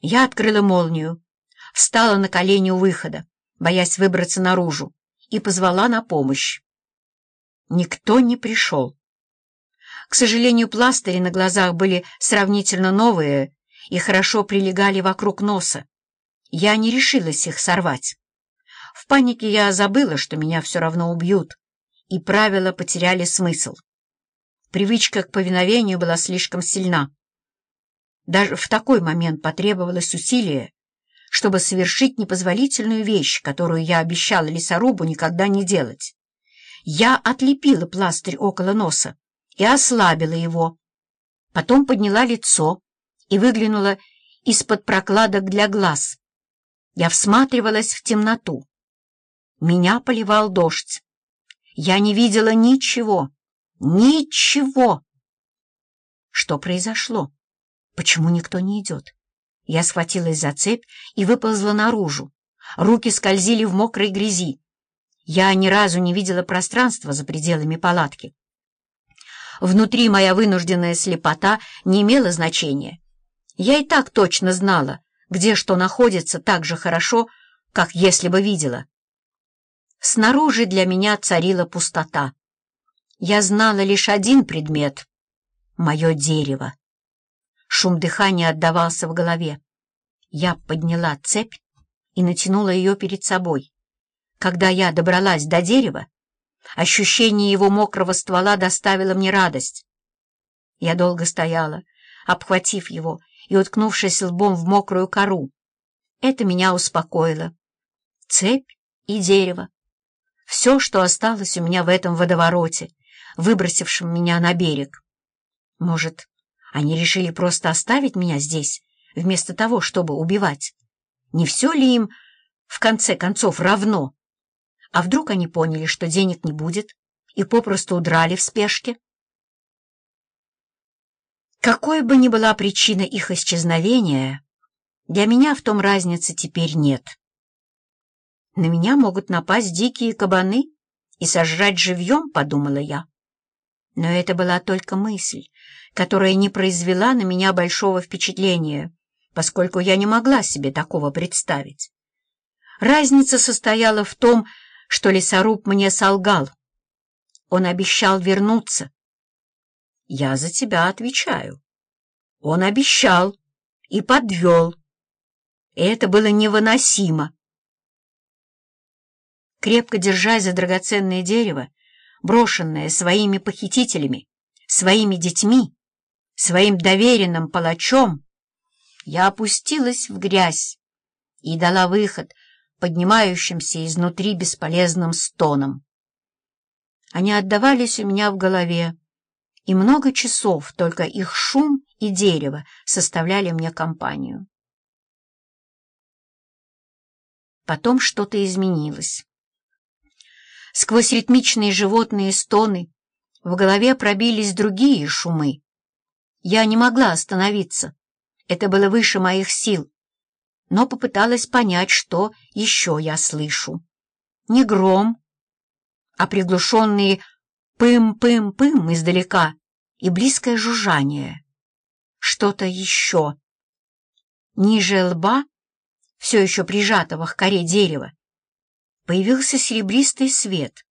Я открыла молнию, встала на колени у выхода, боясь выбраться наружу, и позвала на помощь. Никто не пришел. К сожалению, пластыри на глазах были сравнительно новые и хорошо прилегали вокруг носа. Я не решилась их сорвать. В панике я забыла, что меня все равно убьют, и правила потеряли смысл. Привычка к повиновению была слишком сильна. Даже в такой момент потребовалось усилие, чтобы совершить непозволительную вещь, которую я обещала лесорубу никогда не делать. Я отлепила пластырь около носа и ослабила его. Потом подняла лицо и выглянула из-под прокладок для глаз. Я всматривалась в темноту. Меня поливал дождь. Я не видела ничего. Ничего! Что произошло? Почему никто не идет? Я схватилась за цепь и выползла наружу. Руки скользили в мокрой грязи. Я ни разу не видела пространства за пределами палатки. Внутри моя вынужденная слепота не имела значения. Я и так точно знала, где что находится так же хорошо, как если бы видела. Снаружи для меня царила пустота. Я знала лишь один предмет — мое дерево. Шум дыхания отдавался в голове. Я подняла цепь и натянула ее перед собой. Когда я добралась до дерева, ощущение его мокрого ствола доставило мне радость. Я долго стояла, обхватив его и уткнувшись лбом в мокрую кору. Это меня успокоило. Цепь и дерево. Все, что осталось у меня в этом водовороте, выбросившем меня на берег. Может, они решили просто оставить меня здесь, вместо того, чтобы убивать. Не все ли им, в конце концов, равно? А вдруг они поняли, что денег не будет, и попросту удрали в спешке? Какой бы ни была причина их исчезновения, для меня в том разницы теперь нет. На меня могут напасть дикие кабаны и сожрать живьем, подумала я. Но это была только мысль, которая не произвела на меня большого впечатления, поскольку я не могла себе такого представить. Разница состояла в том, что лесоруб мне солгал. Он обещал вернуться. Я за тебя отвечаю. Он обещал и подвел. Это было невыносимо. Крепко держась за драгоценное дерево, брошенное своими похитителями, своими детьми, своим доверенным палачом, я опустилась в грязь и дала выход поднимающимся изнутри бесполезным стонам. Они отдавались у меня в голове, и много часов только их шум и дерево составляли мне компанию. Потом что-то изменилось. Сквозь ритмичные животные стоны в голове пробились другие шумы. Я не могла остановиться. Это было выше моих сил. Но попыталась понять, что еще я слышу. Не гром, а приглушенные пым-пым-пым издалека и близкое жужжание. Что-то еще. Ниже лба, все еще прижатого к коре дерева, появился серебристый свет.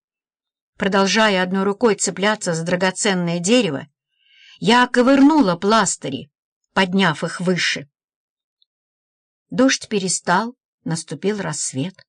Продолжая одной рукой цепляться за драгоценное дерево, я ковырнула пластыри, подняв их выше. Дождь перестал, наступил рассвет.